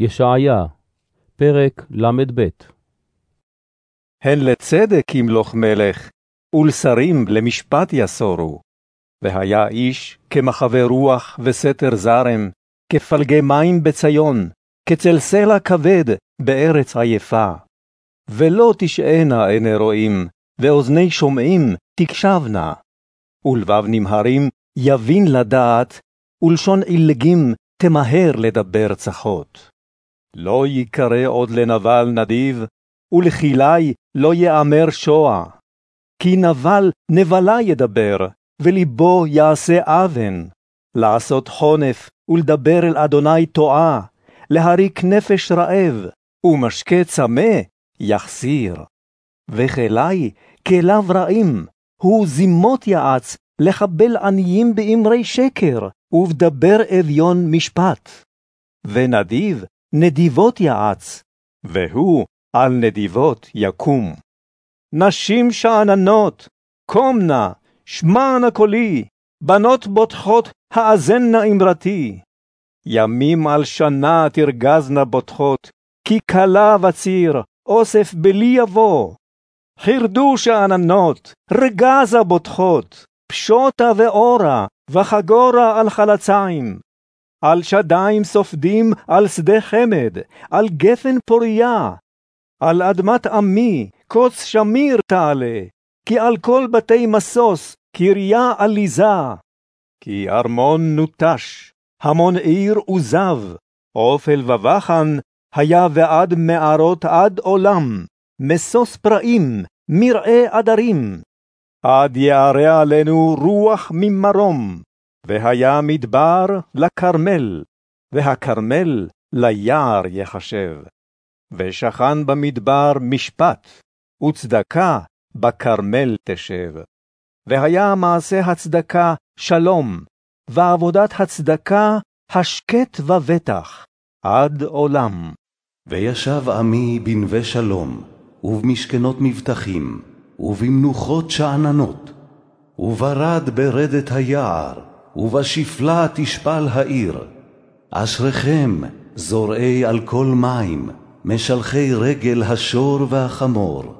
ישעיה, פרק ל"ב הן לצדק ימלוך מלך, ולשרים למשפט יסורו. והיה איש כמחווה רוח וסתר זרם, כפלגי מים בציון, כצל סלע כבד בארץ עייפה. ולא תשענה עיני רואים, ואוזני שומעים תקשבנה. ולבב נמהרים יבין לדעת, ולשון עילגים תמהר לדבר צחות. לא ייקרא עוד לנבל נדיב, ולכילי לא יאמר שועה. כי נבל נבלה ידבר, ולבו יעשה אבן. לעשות חונף ולדבר אל אדוני טועה, להריק נפש רעב, ומשקה צמא יחסיר. וכלי כליו רעים, הוא זימות יעץ, לחבל עניים באמרי שקר, ובדבר אביון משפט. ונדיב נדיבות יעץ, והוא על נדיבות יקום. נשים שאננות, קום נא, שמע נא קולי, בנות בוטחות, האזנה אמרתי. ימים על שנה תרגזנה בוטחות, כי כלה וציר, אוסף בלי יבוא. חרדו שאננות, רגזה בוטחות, פשוטה ואורה, וחגורה על חלציים. על שדיים סופדים על שדה חמד, על גפן פוריה. על אדמת עמי, קוץ שמיר תעלה, כי על כל בתי משוש, קריה עליזה. כי ארמון נוטש, המון עיר עוזב, עופל ובחן, היה ועד מערות עד עולם, משוש פראים, מרעה עדרים. עד יערה עלינו רוח ממרום, והיה מדבר לכרמל, והכרמל ליער יחשב. ושכן במדבר משפט, וצדקה בכרמל תשב. והיה מעשה הצדקה שלום, ועבודת הצדקה השקט ובטח, עד עולם. וישב עמי בנווה שלום, ובמשכנות מבטחים, ובמנוחות שאננות, וברד ברדת היער, ובשפלה תשפל העיר. אשריכם, זורעי על כל מים, משלחי רגל השור והחמור,